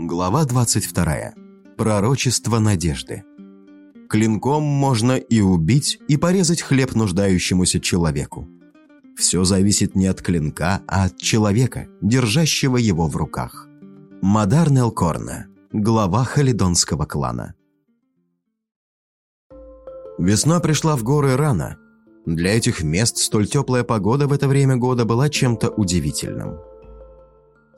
Глава 22. Пророчество надежды. Клинком можно и убить, и порезать хлеб нуждающемуся человеку. Все зависит не от клинка, а от человека, держащего его в руках. Мадар Нелкорна, глава халидонского клана. Весна пришла в горы рано. Для этих мест столь теплая погода в это время года была чем-то удивительным.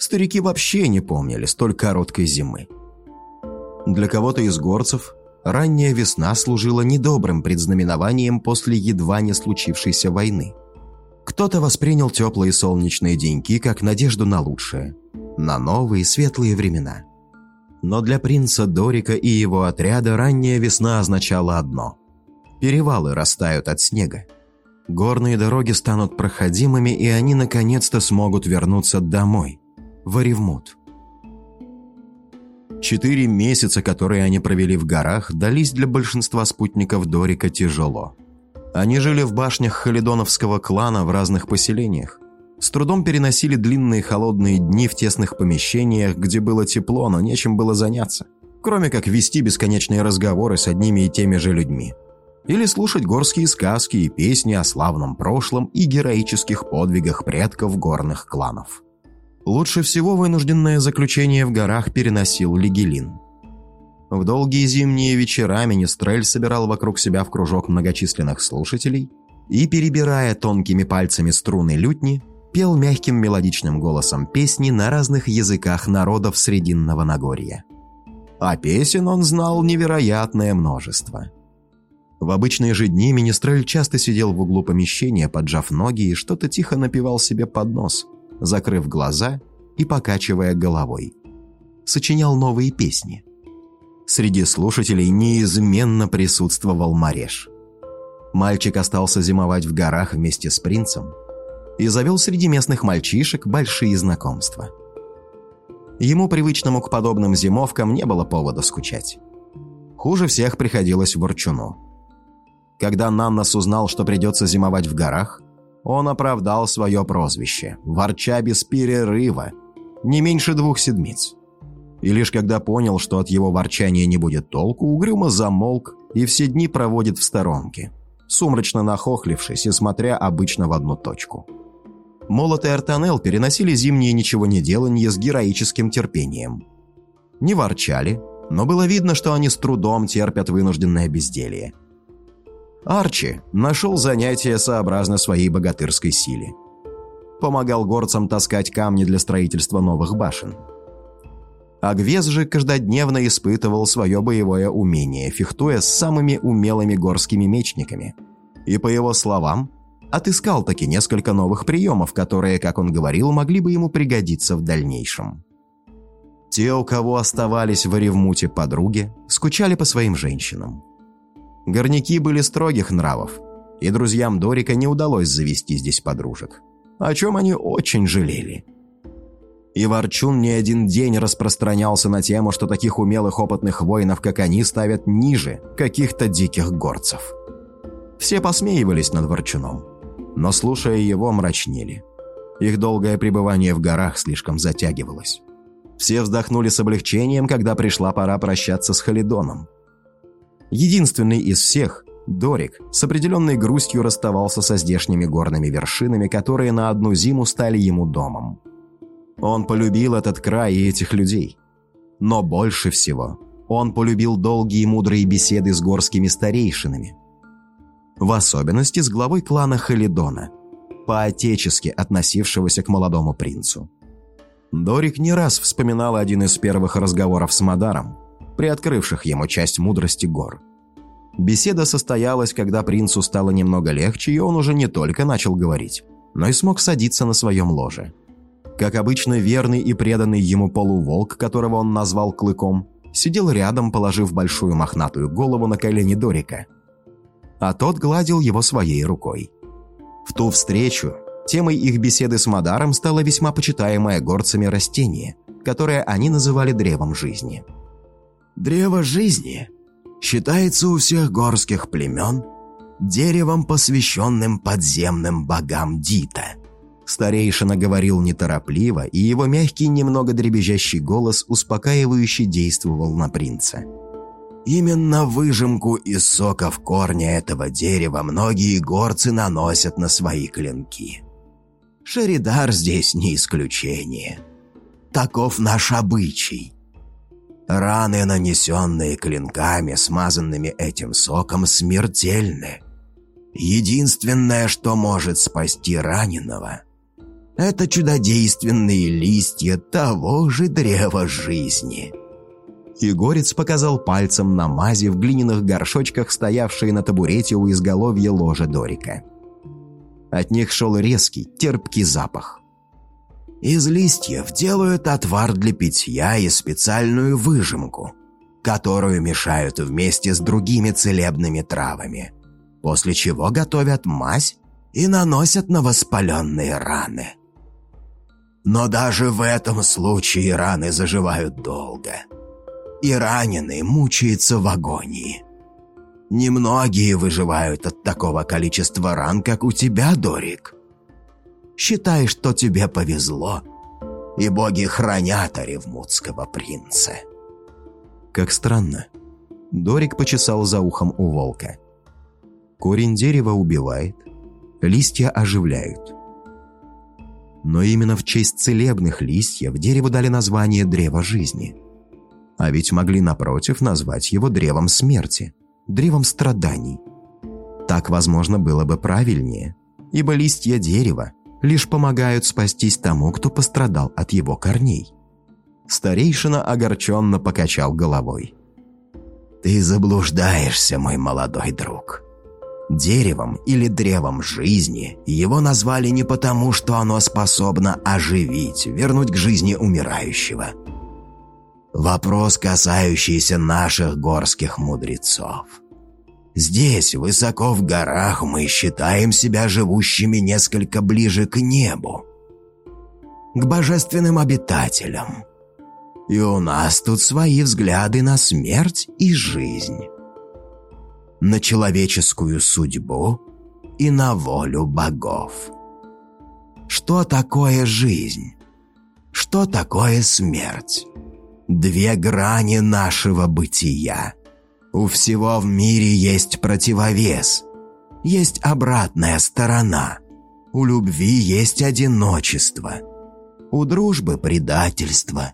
Старики вообще не помнили столь короткой зимы. Для кого-то из горцев ранняя весна служила недобрым предзнаменованием после едва не случившейся войны. Кто-то воспринял теплые солнечные деньки как надежду на лучшее, на новые светлые времена. Но для принца Дорика и его отряда ранняя весна означала одно – перевалы растают от снега. Горные дороги станут проходимыми, и они наконец-то смогут вернуться домой, в Оревмут. Четыре месяца, которые они провели в горах, дались для большинства спутников Дорика тяжело. Они жили в башнях халидоновского клана в разных поселениях. С трудом переносили длинные холодные дни в тесных помещениях, где было тепло, но нечем было заняться. Кроме как вести бесконечные разговоры с одними и теми же людьми. Или слушать горские сказки и песни о славном прошлом и героических подвигах предков горных кланов. Лучше всего вынужденное заключение в горах переносил Лигелин. В долгие зимние вечера Министрель собирал вокруг себя в кружок многочисленных слушателей и, перебирая тонкими пальцами струны лютни, пел мягким мелодичным голосом песни на разных языках народов Срединного Нагорья. А песен он знал невероятное множество. В обычные же дни Министрель часто сидел в углу помещения, поджав ноги и что-то тихо напевал себе под нос – закрыв глаза и покачивая головой. Сочинял новые песни. Среди слушателей неизменно присутствовал Мареш. Мальчик остался зимовать в горах вместе с принцем и завел среди местных мальчишек большие знакомства. Ему, привычному к подобным зимовкам, не было повода скучать. Хуже всех приходилось Ворчуну. Когда Наннас узнал, что придется зимовать в горах, он оправдал свое прозвище, ворча без перерыва, не меньше двух седмиц. И лишь когда понял, что от его ворчания не будет толку, угрюмо замолк и все дни проводит в сторонке, сумрачно нахохлившись и смотря обычно в одну точку. Молот и Артанел переносили зимнее ничего не деланье с героическим терпением. Не ворчали, но было видно, что они с трудом терпят вынужденное безделье – Арчи нашел занятие сообразно своей богатырской силе. Помогал горцам таскать камни для строительства новых башен. Агвез же каждодневно испытывал свое боевое умение, фехтуя с самыми умелыми горскими мечниками. И, по его словам, отыскал таки несколько новых приемов, которые, как он говорил, могли бы ему пригодиться в дальнейшем. Те, у кого оставались в Оревмуте подруги, скучали по своим женщинам. Горняки были строгих нравов, и друзьям Дорика не удалось завести здесь подружек, о чем они очень жалели. И Ворчун не один день распространялся на тему, что таких умелых опытных воинов, как они, ставят ниже каких-то диких горцев. Все посмеивались над Ворчуном, но, слушая его, мрачнели. Их долгое пребывание в горах слишком затягивалось. Все вздохнули с облегчением, когда пришла пора прощаться с Халидоном – Единственный из всех, Дорик, с определенной грустью расставался со здешними горными вершинами, которые на одну зиму стали ему домом. Он полюбил этот край и этих людей. Но больше всего он полюбил долгие мудрые беседы с горскими старейшинами. В особенности с главой клана Халидона, по-отечески относившегося к молодому принцу. Дорик не раз вспоминал один из первых разговоров с Мадаром, приоткрывших ему часть мудрости гор. Беседа состоялась, когда принцу стало немного легче, и он уже не только начал говорить, но и смог садиться на своем ложе. Как обычно, верный и преданный ему полуволк, которого он назвал Клыком, сидел рядом, положив большую мохнатую голову на колени Дорика. А тот гладил его своей рукой. В ту встречу темой их беседы с Мадаром стало весьма почитаемое горцами растение, которое они называли древом жизни – Древо жизни считается у всех горских племен деревом, посвященным подземным богам Дита, Старейшина говорил неторопливо, и его мягкий, немного дребезжащий голос успокаивающе действовал на принца. Именно выжимку из соков корня этого дерева многие горцы наносят на свои клинки. Шеридар здесь не исключение. Таков наш обычай. Раны, нанесенные клинками, смазанными этим соком, смертельны. Единственное, что может спасти раненого, это чудодейственные листья того же древа жизни. Егорец показал пальцем на мази в глиняных горшочках, стоявшие на табурете у изголовья ложа Дорика. От них шел резкий, терпкий запах. Из листьев делают отвар для питья и специальную выжимку, которую мешают вместе с другими целебными травами, после чего готовят мазь и наносят на воспаленные раны. Но даже в этом случае раны заживают долго. И раненый мучается в агонии. Немногие выживают от такого количества ран, как у тебя, Дорик. Считай, что тебе повезло, и боги хранят Оревмутского принца. Как странно. Дорик почесал за ухом у волка. Корень дерева убивает, листья оживляют – но именно в честь целебных листьев дереву дали название «древо жизни». А ведь могли, напротив, назвать его древом смерти, древом страданий. Так, возможно, было бы правильнее, ибо листья дерева лишь помогают спастись тому, кто пострадал от его корней. Старейшина огорченно покачал головой. «Ты заблуждаешься, мой молодой друг. Деревом или древом жизни его назвали не потому, что оно способно оживить, вернуть к жизни умирающего. Вопрос, касающийся наших горских мудрецов. Здесь, высоко в горах, мы считаем себя живущими несколько ближе к небу, к божественным обитателям. И у нас тут свои взгляды на смерть и жизнь на человеческую судьбу и на волю богов. Что такое жизнь? Что такое смерть? Две грани нашего бытия. У всего в мире есть противовес, есть обратная сторона. У любви есть одиночество, у дружбы предательство,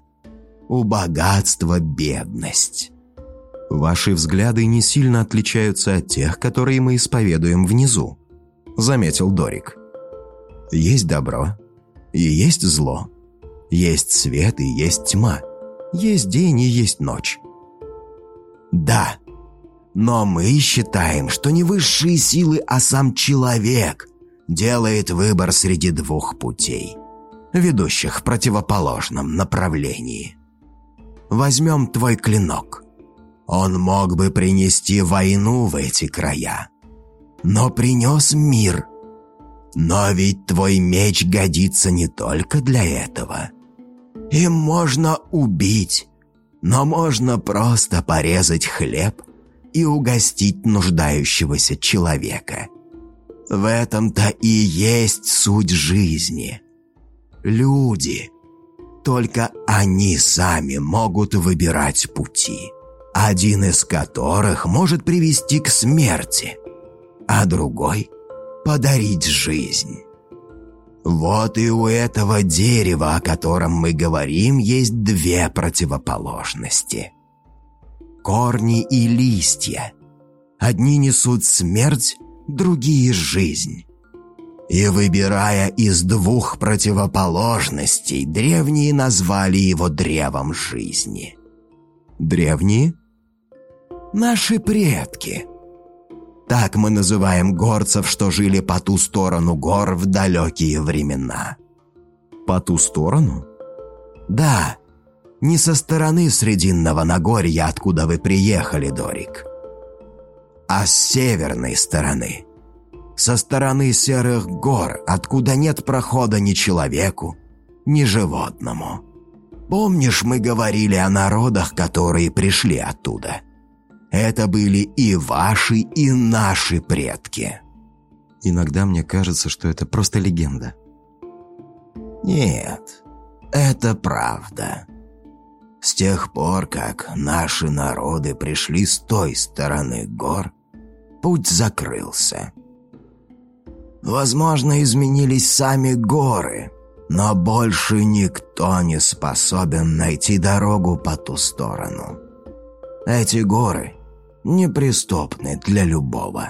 у богатства бедность. Ваши взгляды не сильно отличаются от тех, которые мы исповедуем внизу», — заметил Дорик. «Есть добро, и есть зло. Есть свет и есть тьма. Есть день и есть ночь». «Да, но мы считаем, что не высшие силы, а сам человек делает выбор среди двух путей, ведущих в противоположном направлении. Возьмем твой клинок». Он мог бы принести войну в эти края, но принес мир. Но ведь твой меч годится не только для этого. Им можно убить, но можно просто порезать хлеб и угостить нуждающегося человека. В этом-то и есть суть жизни. Люди, только они сами могут выбирать пути один из которых может привести к смерти, а другой – подарить жизнь. Вот и у этого дерева, о котором мы говорим, есть две противоположности. Корни и листья. Одни несут смерть, другие – жизнь. И выбирая из двух противоположностей, древние назвали его древом жизни. Древние – Наши предки. Так мы называем горцев, что жили по ту сторону гор в далекие времена. По ту сторону? Да, не со стороны Срединного Нагорья, откуда вы приехали, Дорик, а с северной стороны. Со стороны Серых гор, откуда нет прохода ни человеку, ни животному. Помнишь, мы говорили о народах, которые пришли оттуда? Это были и ваши, и наши предки. Иногда мне кажется, что это просто легенда. Нет, это правда. С тех пор, как наши народы пришли с той стороны гор, путь закрылся. Возможно, изменились сами горы, но больше никто не способен найти дорогу по ту сторону. Эти горы неприступны для любого.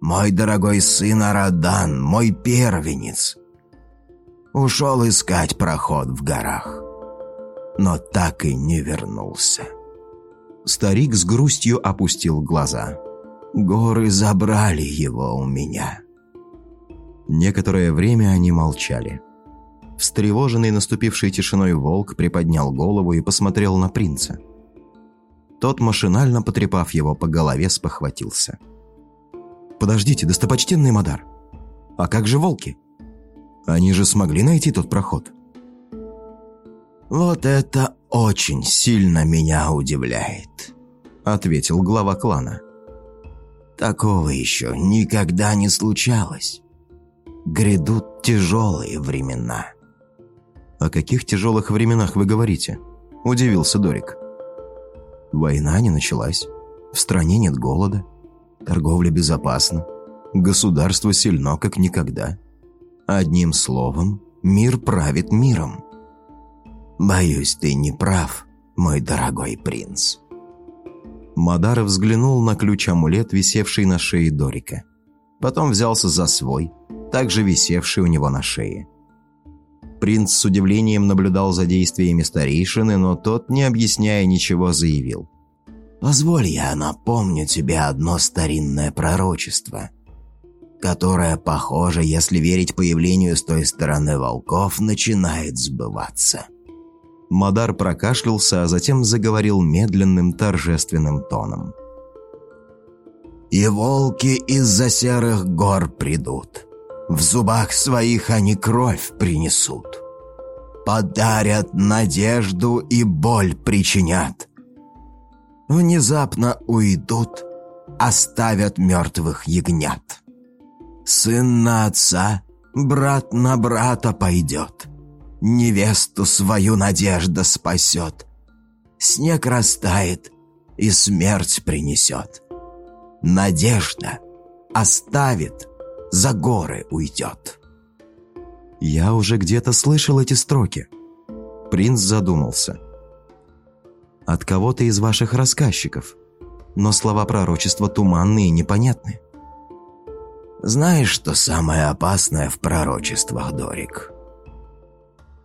Мой дорогой сын Арадан, мой первенец, ушел искать проход в горах, но так и не вернулся. Старик с грустью опустил глаза. Горы забрали его у меня. Некоторое время они молчали. Встревоженный наступившей тишиной волк приподнял голову и посмотрел на принца. Тот, машинально потрепав его по голове, спохватился. «Подождите, достопочтенный Мадар, а как же волки? Они же смогли найти тот проход?» «Вот это очень сильно меня удивляет», — ответил глава клана. «Такого еще никогда не случалось. Грядут тяжелые времена». «О каких тяжелых временах вы говорите?» – удивился Дорик. «Война не началась. В стране нет голода. Торговля безопасна. Государство сильно, как никогда. Одним словом, мир правит миром». «Боюсь, ты не прав, мой дорогой принц». Мадар взглянул на ключ-амулет, висевший на шее Дорика. Потом взялся за свой, также висевший у него на шее. Принц с удивлением наблюдал за действиями старейшины, но тот, не объясняя ничего, заявил. «Позволь я напомню тебе одно старинное пророчество, которое, похоже, если верить появлению с той стороны волков, начинает сбываться». Мадар прокашлялся, а затем заговорил медленным торжественным тоном. «И волки из-за серых гор придут, в зубах своих они кровь принесут. Подарят надежду и боль причинят. Внезапно уйдут, оставят мертвых ягнят. Сын на отца, брат на брата пойдет. Невесту свою надежда спасет. Снег растает и смерть принесет. Надежда оставит за горы уйдет. Я уже где-то слышал эти строки. Принц задумался. От кого-то из ваших рассказчиков. Но слова пророчества туманные и непонятны. Знаешь, что самое опасное в пророчествах, Дорик?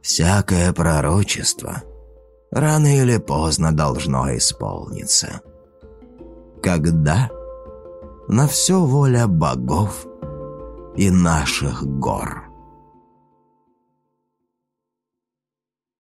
Всякое пророчество рано или поздно должно исполниться. Когда? На все воля богов и наших гор.